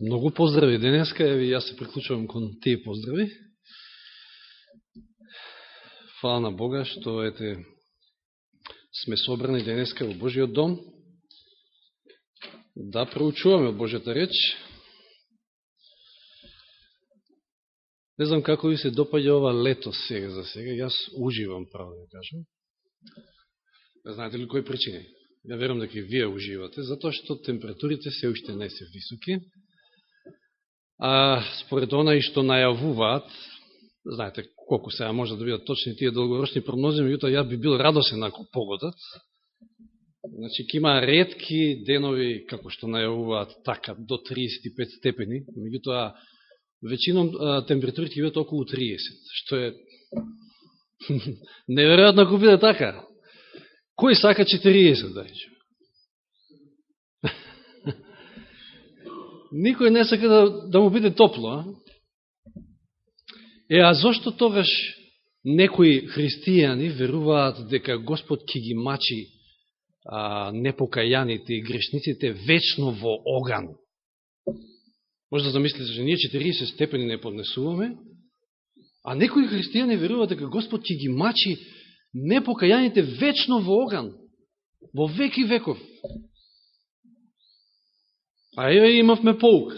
Многу поздрави денеска, еви јас се приклучувам кон тие поздрави. Фала на Бога што ете сме собрани денеска во Божиот дом да проучуваме Божјата реч. Не знам како ви се допаѓа ова лето сега за сега, јас уживам право да кажам. Не знаете ли кој причини? Ја верам дека и вие уживате, затоа што температурите се уште не се високи а, според и што најавуваат, знаете колку сега може да бидат точни тие долгорочни прогнози, меѓутоа ја би бил радосен ако погодат. Значи, ќе има редки денови, како што најавуваат, така, до 35 степени, меѓутоа, веćином температурите ќе бидат околу 30, што е неверојатно ако биде така. Кој сака 40, да речем? Никој не сака да, да му биде топло. А? Е, а зошто тогаш некои христијани веруваат дека Господ ќе ги мачи а, непокајаните и грешниците вечно во оган? Може да замислите, че ние 40 степени не поднесуваме, а некои христијани веруваат дека Господ ќе ги мачи непокајаните вечно во оган, во веки веков. А еве имавме полк.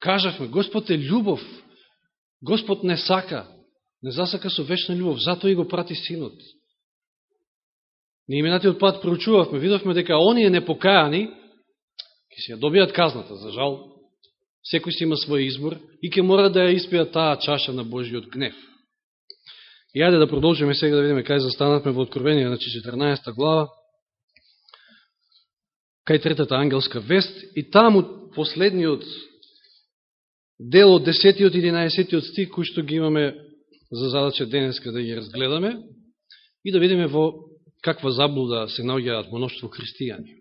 Кажавме, Господ е љубов. Господ не сака. Не засака со вечна љубов. Затоа и го прати синот. Ние минатиот пат проучувавме, видовме дека оние непокаяни ќе се ја добијат казната, за жал. Секој си има свој избор и ќе мора да ја испијат таа чаша на Божиот гнев. И ајде да продолжиме сега да видиме кај застанавме во Откровение, значи 14 глава кај третата ангелска вест и таму последниот дел од 10 и 11 стих кој што ги имаме за задача денеска да ги разгледаме и да видиме во каква заблуда се наоѓаат мноштво христијани.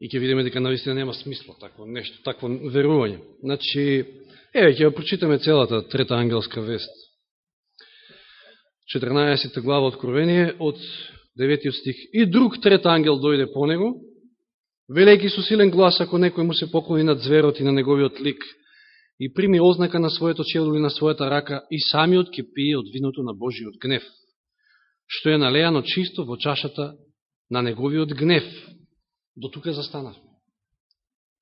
И ќе видиме дека навистина нема смисла такво нешто, такво верување. Значи, еве ќе ја прочитаме целата трета ангелска вест. 14 глава Откровение од деветиот стих. И друг трет ангел дојде по него, велејки со силен глас, ако некој му се поклони над зверот и на неговиот лик, и прими ознака на своето чело или на својата рака, и самиот ке пие од виното на Божиот гнев, што е налејано чисто во чашата на неговиот гнев. До тука застанавме.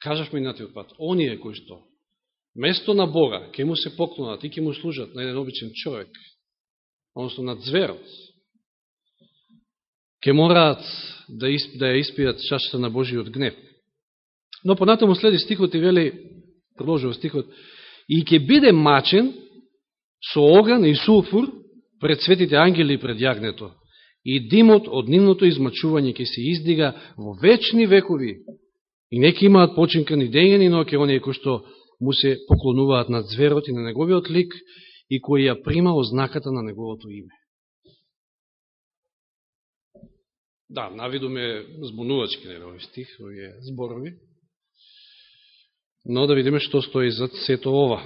Кажавме минатиот пат, оние кои што место на Бога ке му се поклонат и ке му служат на еден обичен човек, односно на зверот, ќе мораат да, исп, да ја испијат чашата на Божиот гнев. Но понатаму следи стихот и вели, продолжува стихот, и ќе биде мачен со оган и сулфур пред светите ангели и пред јагнето. И димот од нивното измачување ќе се издига во вечни векови. И неки имаат починка ни ден и ноќе оние кои што му се поклонуваат на зверот и на неговиот лик и кои ја прима ознаката на неговото име. Да, навидуме збунувачки на овој стих, овие зборови. Но да видиме што стои за сето ова.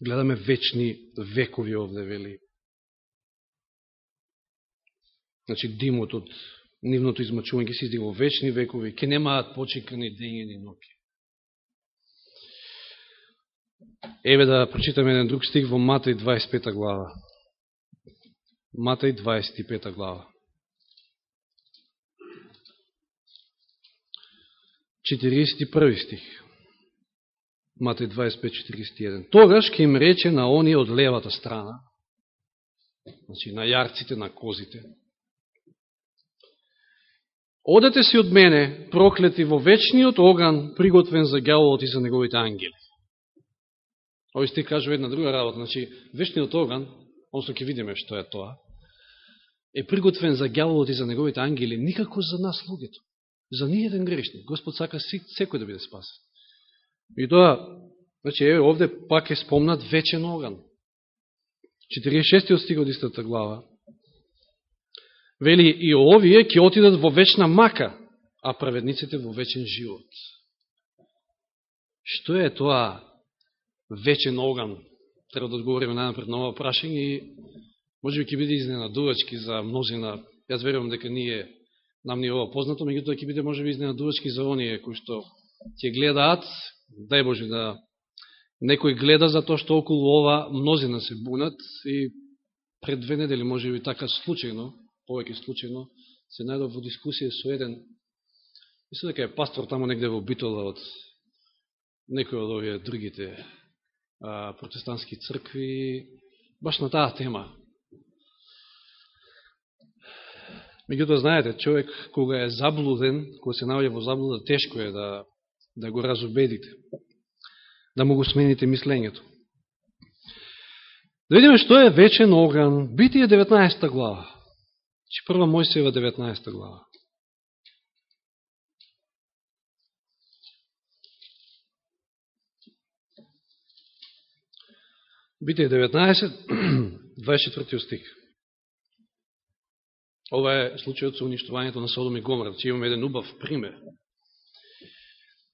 Гледаме вечни векови овде, вели. Значи, димот од нивното измачување се издига во вечни векови, ке немаат почекани дењи ни ноки. Еве да прочитаме еден друг стих во Матеј 25 глава. Матеј 25 глава. 41 стих. Матеј 25.41. Тогаш ќе им рече на они од левата страна, значи на јарците, на козите, Одете си од мене, проклети во вечниот оган, приготвен за гјаволот и за неговите ангели. Овој стих кажува една друга работа, значи вечниот оган, онсо ќе видиме што е тоа, е приготвен за гјаволот и за неговите ангели, никако за нас луѓето за ниједен грешник. Господ сака секој да биде спасен. И тоа, значи, е, овде пак е спомнат вечен оган. 46 стиг од истата глава. Вели, и овие ќе отидат во вечна мака, а праведниците во вечен живот. Што е тоа вечен оган? Треба да одговориме најнапред на ова прашање и може би ќе биде изненадувачки за мнозина. Јас верувам дека ние нам ни е ова познато, меѓутоа ќе биде можеби изненадувачки за оние кои што ќе гледаат, дај Боже да некој гледа за тоа што околу ова мнозина се бунат и пред две недели, може би така случајно, повеќе случајно, се најдов во дискусија со еден, мислам дека е пастор таму негде во Битола од некој од овие другите а, протестантски цркви, баш на таа тема. Меѓутоа, знаете, човек кога е заблуден, кога се наоѓа во заблуда, тешко е да, да го разобедите, да му го смените мислењето. Да видиме што е вечен оган. Битие 19 глава. Че прва Мојсева 19 глава. Битие 19, 24 стих. Ова е случајот со уништувањето на Содом и Гомор. Че значи имаме еден убав пример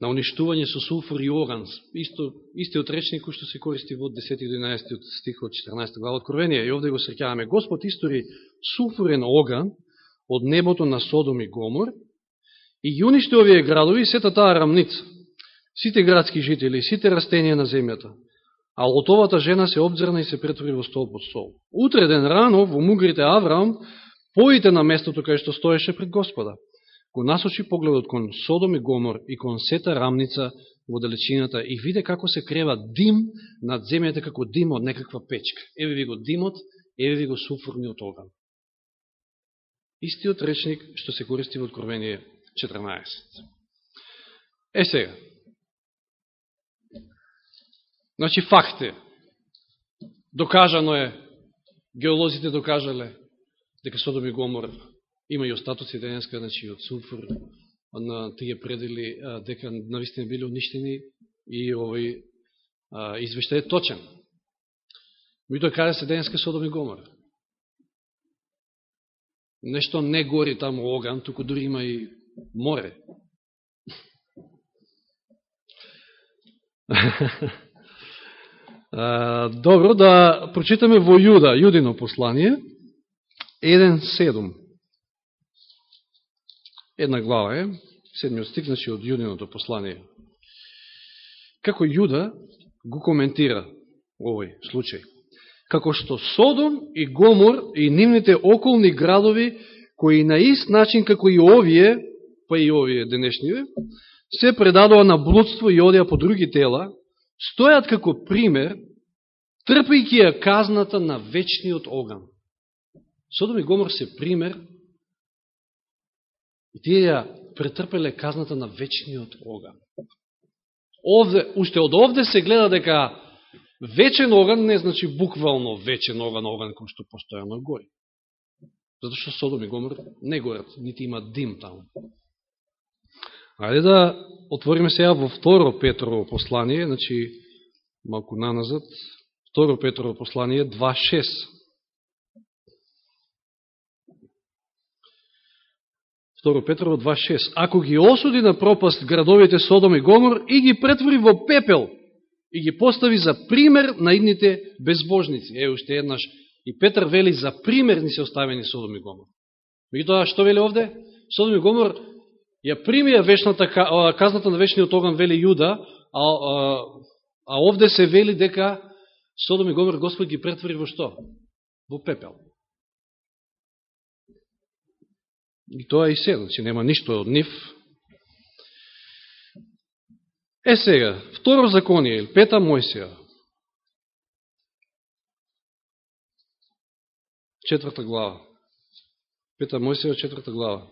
на уништување со сулфур и оган. Исто, истиот речник кој што се користи во 10 и 11 стих од 14 глава Откровение. И овде го среќаваме. Господ истори сулфурен оган од небото на Содом и Гомор и ги уништи овие градови и сета таа рамница. Сите градски жители, сите растенија на земјата. А лотовата жена се обзрна и се претвори во столб од сол. Утре ден рано во мугрите Авраам поите на местото кај што стоеше пред Господа го насочи погледот кон Содом и Гомор и кон сета рамница во далечината и виде како се крева дим над земјата како дим од некаква печка. Еве ви го димот, еве ви го суфурниот оган. Истиот речник што се користи во Откровение 14. Е сега. Значи факт е. Докажано е, геолозите докажале дека Содом и Гомор Има и остатоци денеска, значи, од сулфур на тие предели, дека навистина биле уништени и овој извештај е точен. Мито каде се денеска Содом и Гомор. Нешто не гори таму оган, туку дури има и море. Добро, да прочитаме во Јуда, Јудино послание, 1.7. Една глава е, седмиот стик, значи од Јудиното послание. Како Јуда го коментира овој случај. Како што Содом и Гомор и нивните околни градови, кои на ист начин како и овие, па и овие денешниве, се предадоа на блудство и одија по други тела, стојат како пример, трпајќи ја казната на вечниот оган. Содом и Гомор се пример И тие ја претрпеле казната на вечниот оган. Овде, уште од овде се гледа дека вечен оган не значи буквално вечен оган, оган кој што постојано гори. Зато што Содом и Гомор не горат, нити има дим таму. Ајде да отвориме сега во второ Петрово послание, значи малку наназад, второ Петрово послание 2.6. 2 Петрово 2.6. Ако ги осуди на пропаст градовите Содом и Гомор и ги претвори во пепел и ги постави за пример на идните безбожници. Е, уште еднаш. И Петр вели за пример ни се оставени Содом и Гомор. тоа што вели овде? Содом и Гомор ја примија вечната, казната на вечниот оган, вели Јуда, а, а, а овде се вели дека Содом и Гомор Господ ги претвори во што? Во пепел. И тоа и се, значи нема ништо од нив. Е сега, второ законие, пета Мојсија. Четврта глава. Пета Мојсија, четврта глава.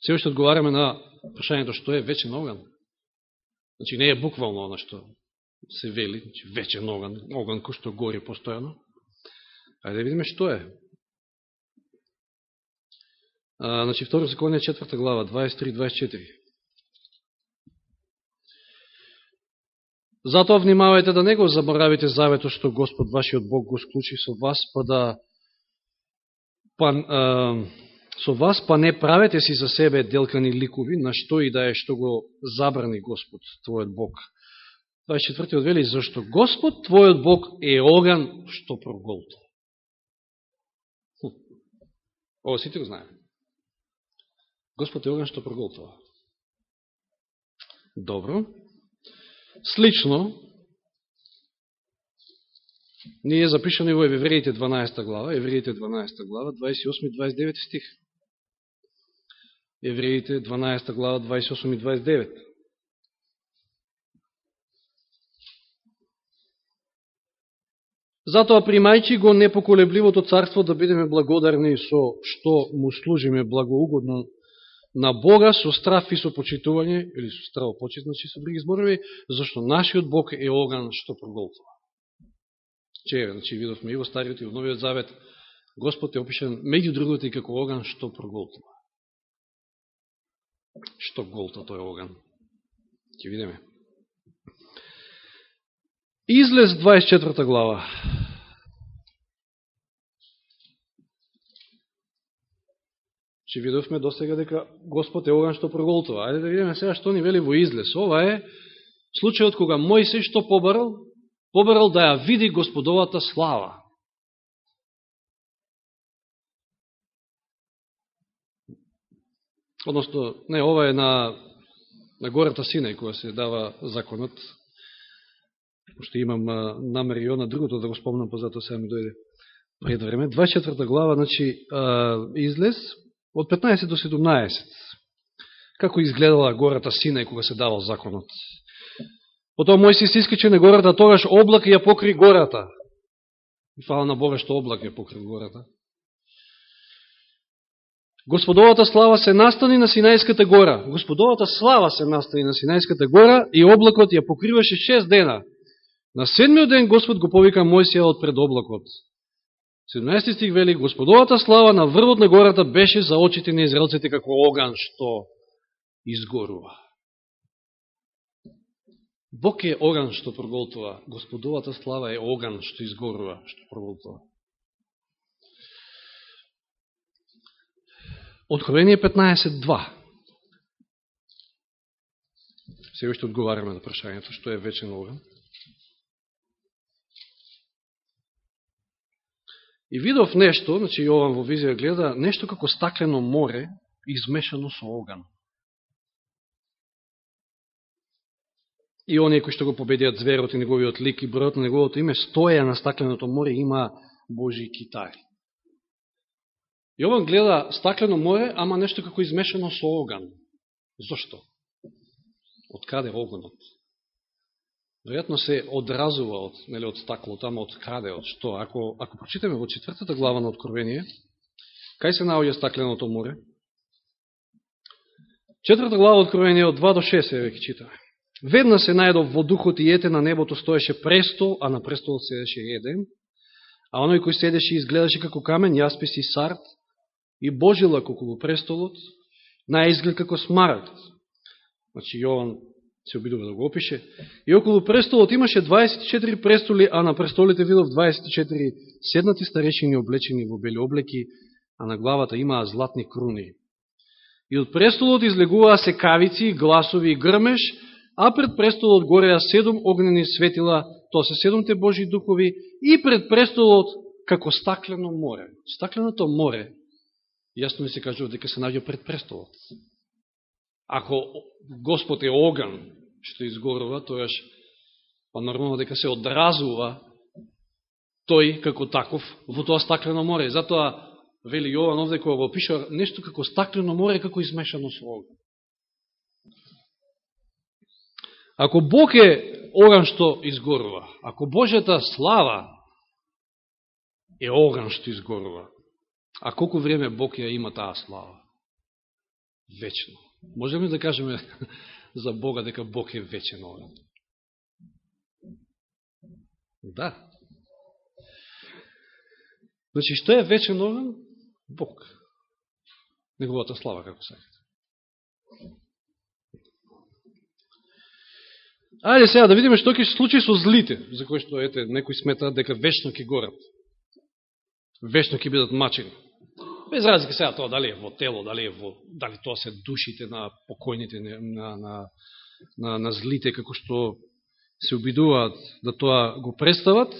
Се уште одговараме на прашањето што е вечен оган. Значи не е буквално оно што се вели, значи вечен оган, оган кој што гори постојано. Ајде да видиме што е. А, значи, второ законие, четврта глава, 23-24. Затоа внимавајте да не го заборавите заветот што Господ вашиот Бог го склучи со вас, па да па, а, со вас, па не правете си за себе делкани ликови, на што и да е што го забрани Господ, твојот Бог. 24 вели, зашто Господ, твојот Бог, е оган што проголта. Ово сите го знаеме. Господ е оган што проголтува. Добро. Слично, ние е запишано и во Евреите 12 глава, Евреите 12 глава, 28 и 29 стих. Евреите 12 глава, 28 и 29. Затоа примајќи го непоколебливото царство да бидеме благодарни со што му служиме благоугодно на Бога со страф и со почитување, или со страво почит, значи со други зборови, зашто нашиот Бог е оган што проголтува. Че, значи, видовме и во Стариот и во Новиот Завет, Господ е опишен меѓу другото и како оган што проголтува. Што голта тој оган? Ќе видиме. Излез 24 глава. Че видовме до сега дека Господ е оган што проголтува. Ајде да видиме сега што ни вели во излез. Ова е случајот кога Мојсей што побарал? Побарал да ја види Господовата слава. Односно, не, ова е на, на гората Синај, која се дава законот, Уште имам намери и на другото да го спомнам, па позато сега ми дојде пред време. 24 глава, значи, излез од 15 до 17. Како изгледала гората Сина и кога се давал законот. Потоа Мојси се искаче на гората, тогаш облак ја покри гората. И фала на Бога што облак ја покри гората. Господовата слава се настани на Синајската гора. Господовата слава се настани на Синајската гора и облакот ја покриваше 6 дена. На седмиот ден Господ го повика Мојсија од пред облакот. 17 стих вели, Господовата слава на врвот на гората беше за очите на израелците како оган што изгорува. Бог е оган што проголтува. Господовата слава е оган што изгорува, што проголтува. Откровение 15.2 Се ще одговаряме на прашањето што е вечен оган. И видов нешто, значи Јован во визија гледа, нешто како стаклено море, измешано со оган. И оние кои што го победиат зверот и неговиот лик и бројот на неговото име, стоја на стакленото море има Божи китари. Јован гледа стаклено море, ама нешто како измешано со оган. Зошто? Од каде огонот? Веројатно се одразува од, нели, од стакло, тамо од каде од што? Ако, ако прочитаме во четвртата глава на Откровение, кај се наоѓа стакленото море? Четврта глава Откровение од 2 до 6 еве ќе читаме. Ведна се најдов во духот и ете на небото стоеше престол, а на престолот седеше еден, а оној кој седеше изгледаше како камен, јаспис и сарт, и божила околу престолот, на изглед како смарагд. Значи, Јован се обидува да го опише. И околу престолот имаше 24 престоли, а на престолите видов 24 седнати старешини облечени во бели облеки, а на главата имаа златни круни. И од престолот излегуваа секавици, гласови и грмеш, а пред престолот гореа седом огнени светила, тоа се седомте Божи духови, и пред престолот како стаклено море. Стакленото море, јасно ми се кажува дека се наѓа пред престолот. Ако Господ е оган, што изгорува, тојаш па нормално дека се одразува тој како таков во тоа стаклено море. Затоа вели Јован овде кога го опиша нешто како стаклено море, како измешано со оган. Ако Бог е оган што изгорува, ако Божјата слава е оган што изгорува, а колку време Бог ја има таа слава? Вечно. Можеме да кажеме за Бога дека Бог е вечен оган. Да. Значи, што е вечен оган? Бог. Неговата слава, како сакате. Ајде сега да видиме што ќе се случи со злите, за кои што ете некои сметаат дека вечно ќе горат. Вечно ќе бидат мачени. Без разлика сега тоа дали е во тело, дали е во дали тоа се душите на покојните на на на, на злите како што се обидуваат да тоа го представат.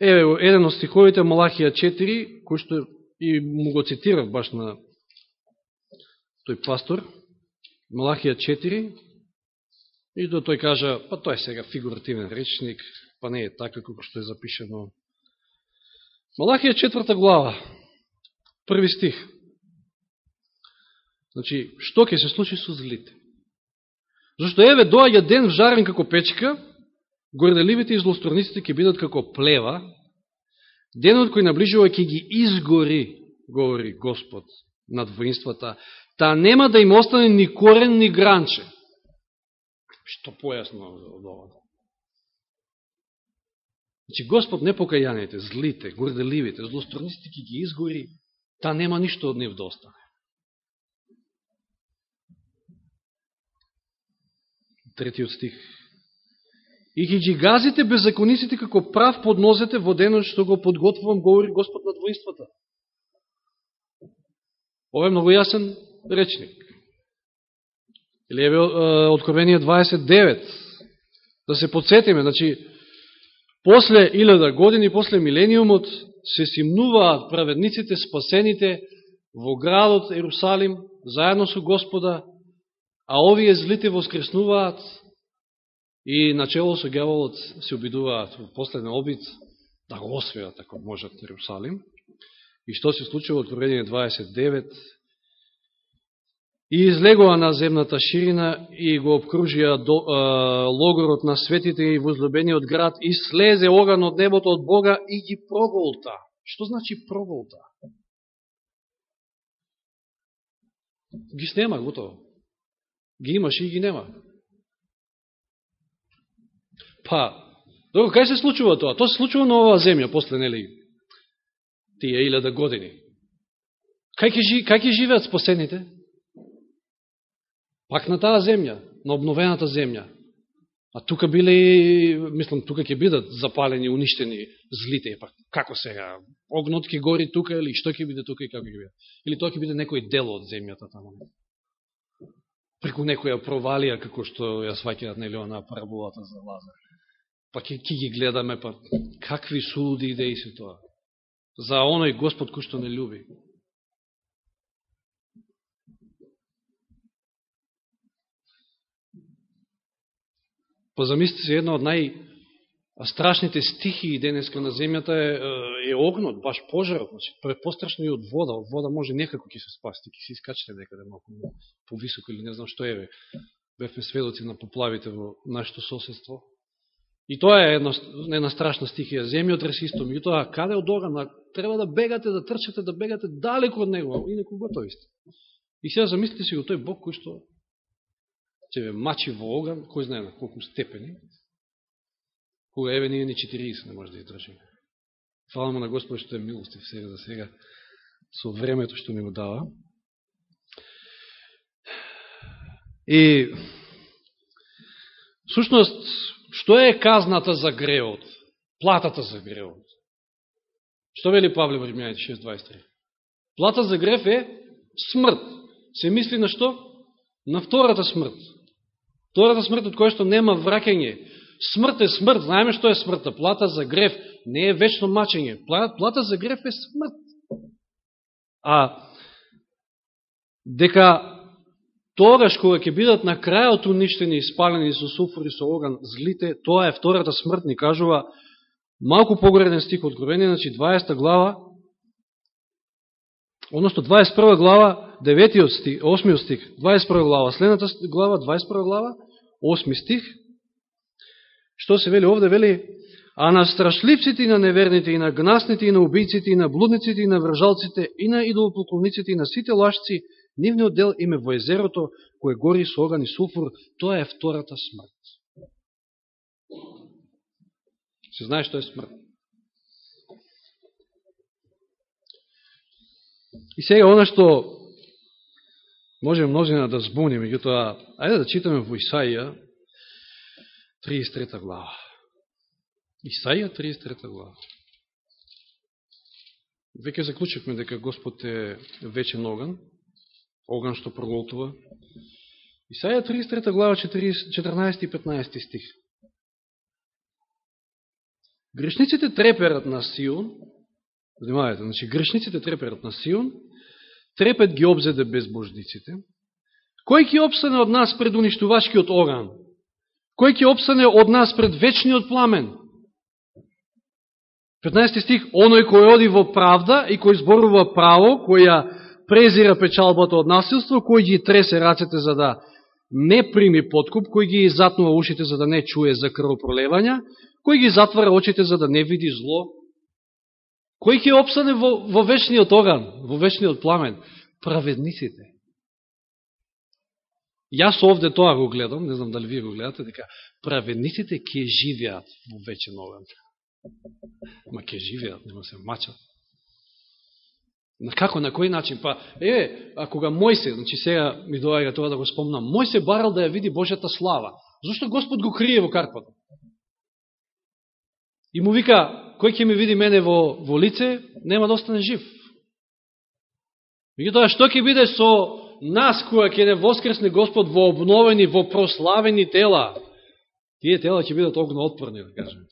Еве еден од стиховите Малахија 4, кој што и му го цитирав баш на тој пастор. Малахија 4, И до тој кажа, па тој е сега фигуративен речник, па не е така како што е запишено. Малахија четврта глава, први стих. Значи, што ќе се случи со злите? Зашто еве доаѓа ден вжарен како печка, горделивите и злосторниците ќе бидат како плева, денот кој наближува ќе ги изгори, говори Господ над воинствата, та нема да им остане ни корен, ни гранче. Што појасно од ова. Значи, Господ не покајаните, злите, горделивите, злосторниците ќе ги изгори, та нема ништо од нив да остане. Третиот стих. И ќе ги газите беззакониците како прав поднозете во денот што го подготвувам, говори Господ на двоинствата. Ова е многу јасен речник. Или е Откровение 29. Да се подсетиме, значи, после илјада години, после милениумот, се симнуваат праведниците, спасените во градот Ерусалим, заедно со Господа, а овие злите воскреснуваат и начело со гјаволот се обидуваат во последен обид да го освеат, ако можат, Ерусалим. И што се случува од Проведение 29? И излегува на земната ширина и го обкружија до, а, логорот на светите и возлюбениот град и слезе оган од небото од Бога и ги проголта. Што значи проголта? Ги снема, готово. Ги имаш и ги нема. Па, добро, кај се случува тоа? Тоа се случува на оваа земја, после, нели, тие илјада години. Кај ќе, кај ќе живеат спасените? Пак на таа земја, на обновената земја. А тука биле, мислам, тука ќе бидат запалени, уништени злите. Пак, како сега? Огнот ќе гори тука или што ќе биде тука и како ќе биде? Или тоа ќе биде некој дел од земјата таму? Преку некоја провалија, како што ја сваќаат нели она параболата за Лазар. Па ќе ги гледаме, па какви суди идеи се тоа? За оној Господ кој што не люби. Па замислите се, една од најстрашните стихии денеска на земјата е, е огнот, баш пожарот. Значи, препострашно и од вода. Од вода може некако ќе се спасти, ќе се искачите некаде малко повисоко или не знам што е. Бевме сведоци на поплавите во нашето соседство. И тоа е една, една страшна стихија. Земјотрес исто, И тоа, каде од оган? Треба да бегате, да трчате, да бегате далеко од него. Инако готови сте. И сега замислите си го тој Бог кој што ќе ве мачи во оган, кој знае на колку степени, кога еве ние ни 40 не може да издржиме. Фала му на Господ што е милостив сега за сега, со времето што ни го дава. И, сушност, што е казната за греот? Платата за греот? Што вели Павле во Римјаните 6.23? Плата за греф е смрт. Се мисли на што? На втората смрт. Втората смрт од која што нема вракење. Смрт е смрт, знаеме што е смртта. Плата за греф не е вечно мачење. Плата за греф е смрт. А дека тогаш кога ќе бидат на крајот уништени и спалени со суфор и со оган злите, тоа е втората смрт, ни кажува малку погореден стих од Откровение, значи 20 глава, одnosno 21 глава, 9 стих, 8 стих, 21 глава, следната глава, 21 глава, 8 стих, што се вели овде, вели, а на страшливците и на неверните, и на гнасните, и на убийците, и на блудниците, и на вржалците, и на идолопоклонниците и на сите лашци, нивниот дел име во езерото, кое гори со оган и суфур, тоа е втората смрт. Се знае што е смрт. И сега, оно што може множина да збуни, меѓутоа, ајде да читаме во Исаија 33 глава. Исаија 33 глава. Веќе заклучивме дека Господ е вечен оган, оган што проголтува. Исаја 33 глава 14 и 15 стих. Грешниците треперат на Сион, Внимавајте, значи грешниците треперат на Сион, трепет ги обзеде безбожниците. Кој ќе обстане од нас пред уништувачкиот оган? Кој ќе обстане од нас пред вечниот пламен? 15 стих, оној кој оди во правда и кој зборува право, кој ја презира печалбата од насилство, кој ги тресе рацете за да не прими подкуп, кој ги затнува ушите за да не чуе за крвопролевања, кој ги затвара очите за да не види зло, кој ќе обсане во, во вечниот оган, во вечниот пламен? Праведниците. Јас овде тоа го гледам, не знам дали вие го гледате, дека праведниците ќе живеат во вечен оган. Ма ќе живеат, нема се мачат. На како, на кој начин? Па, е, а кога Мојсе, значи сега ми доаѓа тоа да го спомнам, Мојсе барал да ја види Божјата слава. Зошто Господ го крие во карпата? И му вика, кој ќе ми види мене во, во лице, нема да остане жив. Меѓутоа, што ќе биде со нас која ќе не воскресне Господ во обновени, во прославени тела, тие тела ќе бидат огно отпорни, да кажем.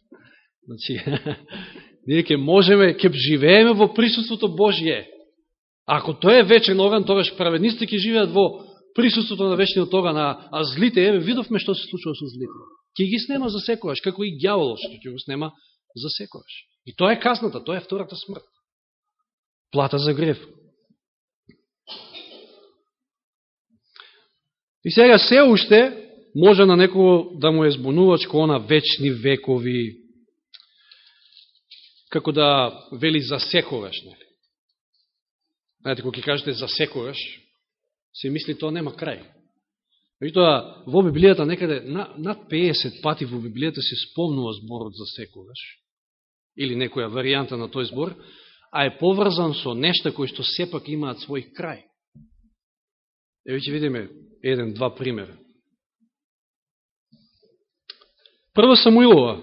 Значи, ние ќе можеме, ќе живееме во присуството Божие. Ако тој е вечен оган, тогаш праведниците ќе живеат во присуството на вечниот оган, а, злите, еве, видовме што се случува со злите. Ке ги снема за секојаш, како и гјаволот што ќе го снема за секојаш. И тоа е казната, тоа е втората смрт. Плата за грев. И сега се уште може на некого да му е збунувач кона вечни векови, како да вели за секогаш. нели Знаете, кога ќе кажете за секогаш, се мисли тоа нема крај. тоа во Библијата некаде над 50 пати во Библијата се спомнува зборот за секогаш, или некоја варијанта на тој збор, а е поврзан со нешта кои што сепак имаат свој крај. Еве ќе видиме еден, два примера. Прва Самуилова.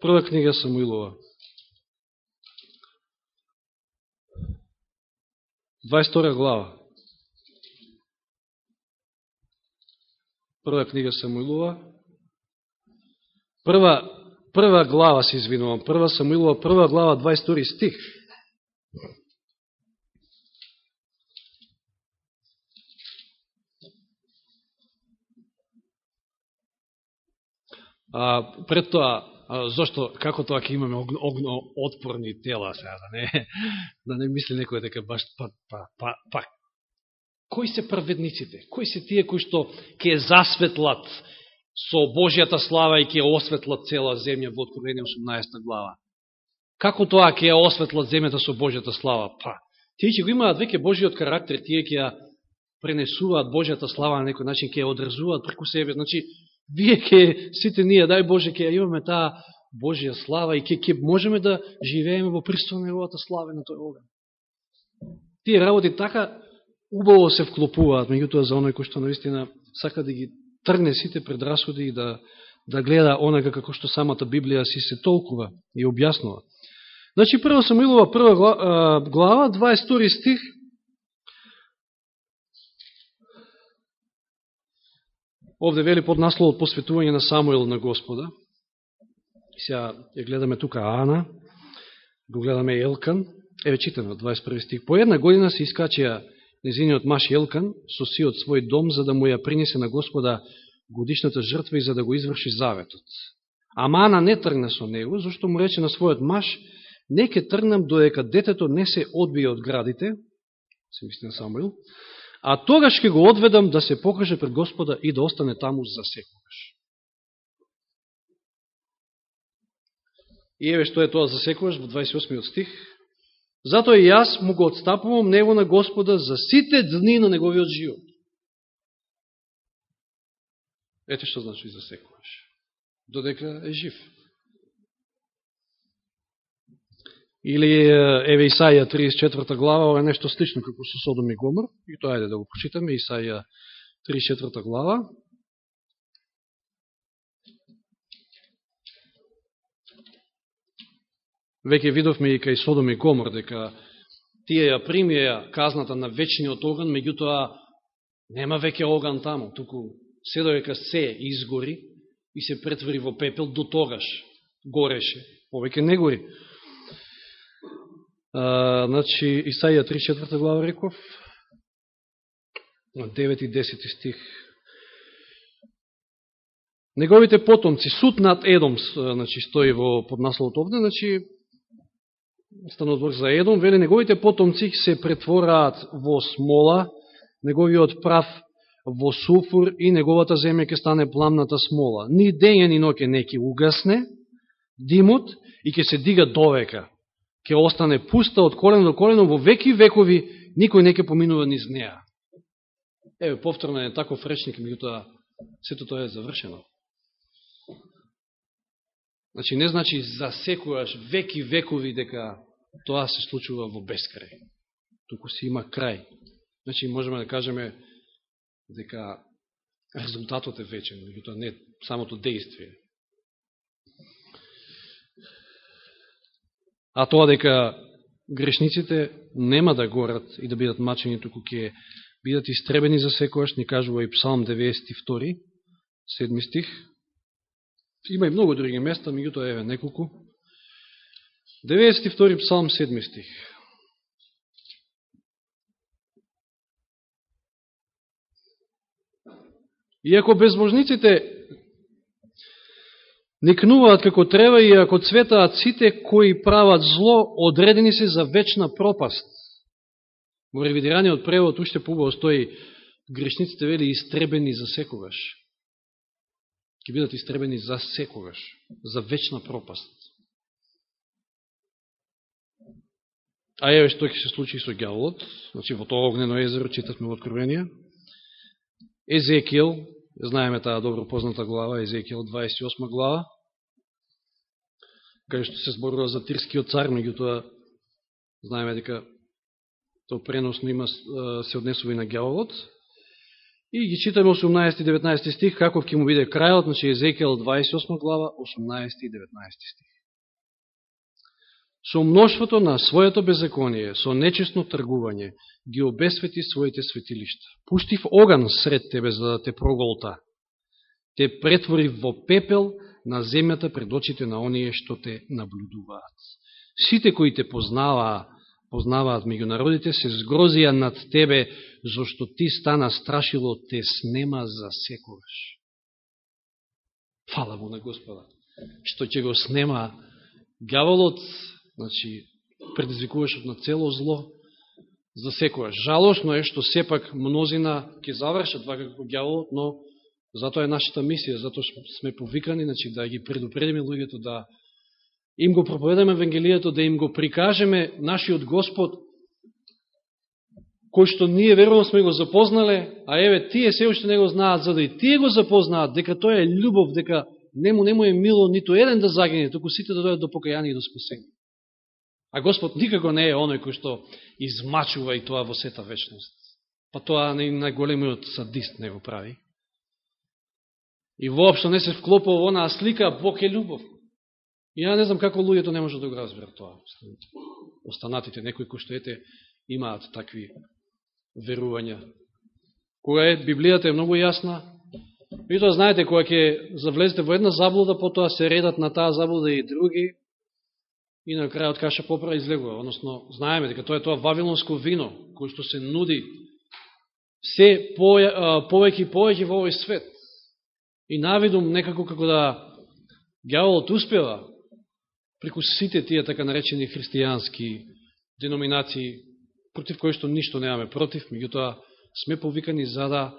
Прва книга Самуилова. 22 глава. Прва книга Самуилова. Прва, прва глава се извинувам. Прва Самуилова, прва глава, 22 стих. А, пред тоа, а, зашто, како тоа ќе имаме огно, огно тела сега, да не, да не мисли некој дека баш, па, па, па, па, кои се праведниците? Кои се тие кои што ќе засветлат со Божијата слава и ќе осветлат цела земја во Откровение 18 глава? Како тоа ќе осветлат земјата со Божијата слава? Па, тие ќе го имаат веќе Божиот карактер, тие ќе ја пренесуваат Божијата слава на некој начин, ќе ја одразуваат преку себе. Значи, вие ке, сите ние, дај Боже, ке имаме таа Божија слава и ке, ке можеме да живееме во присуство на Неговата слава на тој оган. Тие работи така убаво се вклопуваат, меѓутоа за оној кој што наистина сака да ги тргне сите предрасуди и да, да гледа онага како што самата Библија си се толкува и објаснува. Значи, прво Самуилова, прва глава, 22 стих, Овде вели под насловот посветување на Самуил на Господа. Сега ја гледаме тука Ана, го гледаме Елкан. Еве читаме од 21 стих. По една година се искачија незиниот маш Елкан со сиот свој дом за да му ја принесе на Господа годишната жртва и за да го изврши заветот. Амана не тргна со него, зашто му рече на својот маш, не ке тргнам доека детето не се одбие од градите, се мисли на Самуил, а тогаш ќе го одведам да се покаже пред Господа и да остане таму за секогаш. И еве што е тоа за секогаш во 28 стих. Затоа и јас му го отстапувам него на Господа за сите дни на неговиот живот. Ете што значи за секојаш. Додека е жив. Или еве Исаја 34 глава, ова е нешто слично како со Содом и Гомор, и тоа е да го прочитаме, Исаја 34 глава. Веќе видовме и кај Содом и Гомор, дека тие ја примија казната на вечниот оган, меѓутоа нема веќе оган таму, туку се доека се изгори и се претвори во пепел, до тогаш гореше, повеќе не гори. А, значи, Исаија 34 глава реков, 9 и 10 стих. неговите потомци, суд над Едом, значи, стои во поднасловот овде, значи, станува збор за Едом, вели, неговите потомци се претвораат во смола, неговиот прав во суфур и неговата земја ќе стане пламната смола. Ни дење ни ноќе не ќе угасне димот и ќе се дига довека. Ќе остане пуста од колено до колено во веки векови, никој не ќе поминува низ неа. Еве, повторно е таков речник, меѓутоа, сето тоа е завршено. Значи, не значи за секојаш веки векови дека тоа се случува во бескрај. Туку се има крај. Значи, можеме да кажеме дека резултатот е вечен, меѓутоа не самото действие. А тоа дека грешниците нема да горат и да бидат мачени, туку ќе бидат истребени за секојаш, ни кажува и Псалм 92, 7 стих. Има и многу други места, меѓутоа еве неколку. 92 Псалм 7 стих. Иако безбожниците никнуваат како треба и ако цветаат сите кои прават зло, одредени се за вечна пропаст. Во ревидираниот превод уште пубаво стои грешниците вели истребени за секогаш. Ке бидат истребени за секогаш, за вечна пропаст. А еве што ќе се случи со гјаволот, значи во тоа огнено езеро, читавме во Откровение. Езекијел, знаеме таа добро позната глава, Езекијел 28 глава, кај што се зборува за Тирскиот цар, меѓутоа знаеме дека тоа преносно има, се однесува и на гјаволот. И ги читаме 18 и 19 стих, каков ќе му биде крајот, значи Езекијел 28 глава, 18 и 19 стих со мноштвото на своето беззаконие, со нечестно тргување, ги обесвети своите светилишта. Пуштив оган сред тебе за да те проголта. Те претвори во пепел на земјата пред очите на оние што те наблюдуваат. Сите кои те познаваа, познаваат меѓу народите, се згрозија над тебе, зашто ти стана страшило те снема за секогаш. Фала му на Господа, што ќе го снема гаволот значи, предизвикуваше на цело зло за секоја. Жалосно е што сепак мнозина ќе завршат вака како гјаволот, но затоа е нашата мисија, затоа сме повикани значи, да ги предупредиме луѓето да им го проповедаме Евангелијето, да им го прикажеме нашиот Господ, кој што ние верувам сме го запознале, а еве тие се уште не го знаат, за да и тие го запознаат, дека тоа е љубов, дека нему нему е мило ниту еден да загине, току сите да дојат до покаяние и до спасение. А Господ никако не е оној кој што измачува и тоа во сета вечност. Па тоа не најголемиот садист не го прави. И воопшто не се вклопува во онаа слика Бог е љубов. И ја не знам како луѓето не може да го разберат тоа. Останатите, некои кои што ете, имаат такви верувања. Кога е, Библијата е многу јасна, и тоа знаете, кога ќе завлезете во една заблуда, потоа се редат на таа заблуда и други, и на крајот каша попра излегува. Односно, знаеме дека тоа е тоа вавилонско вино, кој што се нуди се повеќе и повеќе во овој свет. И навидум некако како да гјаволот успева преку сите тие така наречени христијански деноминации, против кои што ништо немаме против, меѓутоа сме повикани за да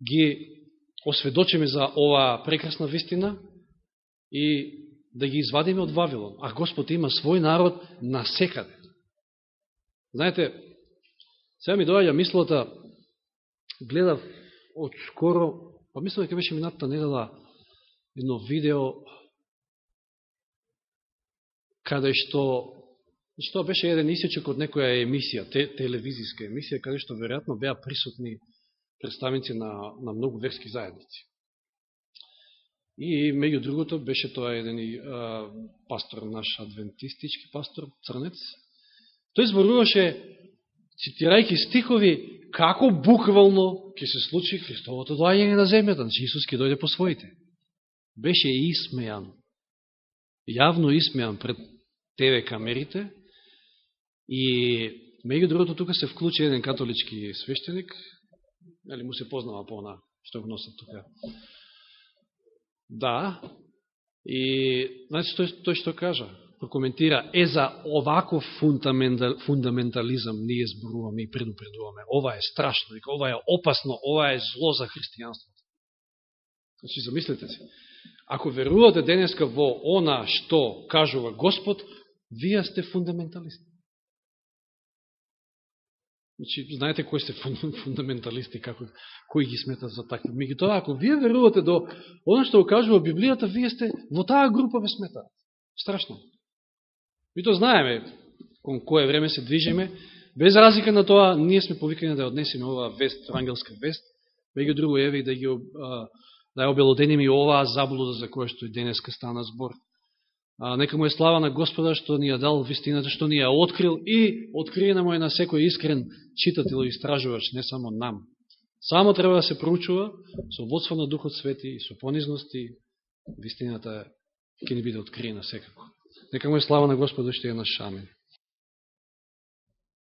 ги осведочиме за оваа прекрасна вистина и да ги извадиме од Вавилон. А Господ има свој народ на секаде. Знаете, сега ми доаѓа мислата, гледав од скоро, па мислам дека беше минатата недела едно видео каде што што беше еден исечок од некоја емисија, те, телевизиска емисија, каде што веројатно беа присутни представници на, на многу верски заедници. И меѓу другото беше тоа еден и а, пастор, наш адвентистички пастор, црнец. Тој зборуваше, цитирајќи стихови, како буквално ќе се случи Христовото доаѓање на земјата, значи Исус ќе дојде по своите. Беше исмејан, јавно исмејан пред ТВ камерите и меѓу другото тука се вклучи еден католички свештеник, али му се познава по она што го носат тука Да, и значи тој, тој што кажа, прокоментира, е за оваков фундаментализам ние зборуваме и предупредуваме. Ова е страшно, ова е опасно, ова е зло за христијанството. Значи, замислете се. Ако верувате денеска во она што кажува Господ, вие сте фундаменталисти. Значи, знаете кои сте фундаменталисти, како, кои ги сметат за такви. Меги тоа, ако вие верувате до оно што го кажува Библијата, вие сте во таа група ве сметат. Страшно. Ми то знаеме кон кое време се движиме. Без разлика на тоа, ние сме повикани да однесеме оваа вест, ангелска вест, меѓу друго еве и да ги да ја обелодениме и оваа заблуда за која што и денеска стана збор. А, нека му е слава на Господа што ни ја дал вистината, што ни ја открил и откриена му е на секој искрен читател и истражувач, не само нам. Само треба да се проучува со водство на Духот Свети и со понизности, вистината ќе ни биде откриена секако. Нека му е слава на Господа што е наш Амин.